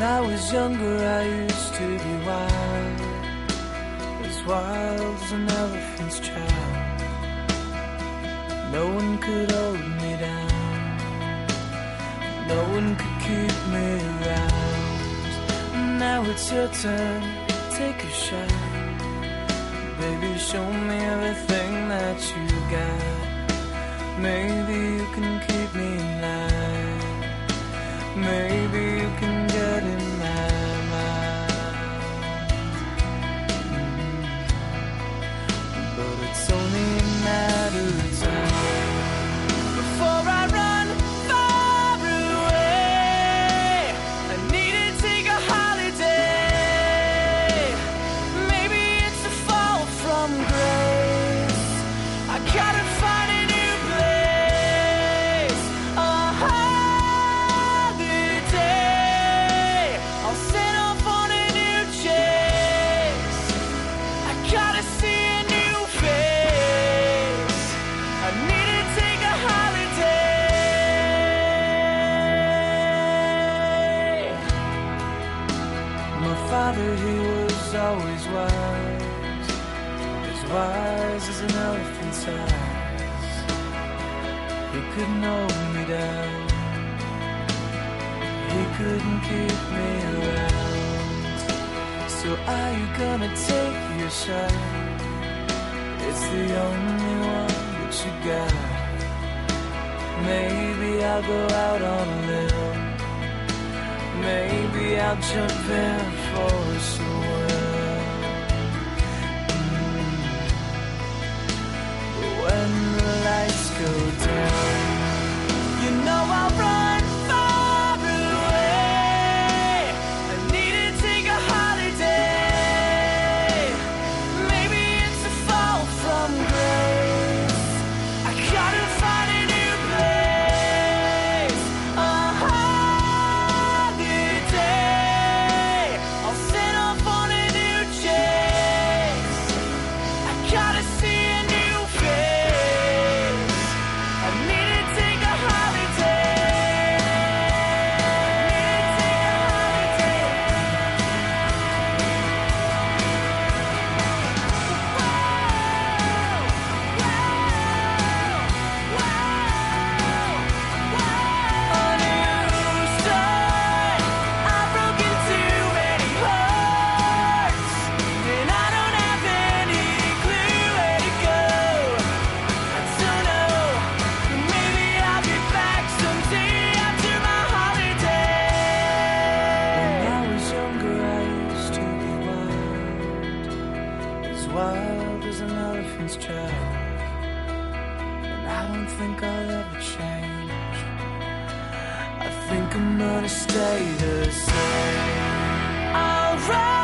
When I was younger, I used to be wild, as wild as an elephant's child. No one could hold me down, no one could keep me around. Now it's your turn, take a shot. Baby, show me everything that you got. Maybe you can keep me he was always wise, as wise as an elephant's eyes. He couldn't hold me down, he couldn't keep me around. So are you gonna take your shot? It's the only one that you got. Maybe I'll go out on a limb. Maybe I'll jump in for a swim. Wild as an elephant's child, and I don't think I'll ever change. I think I'm gonna stay the same. Run.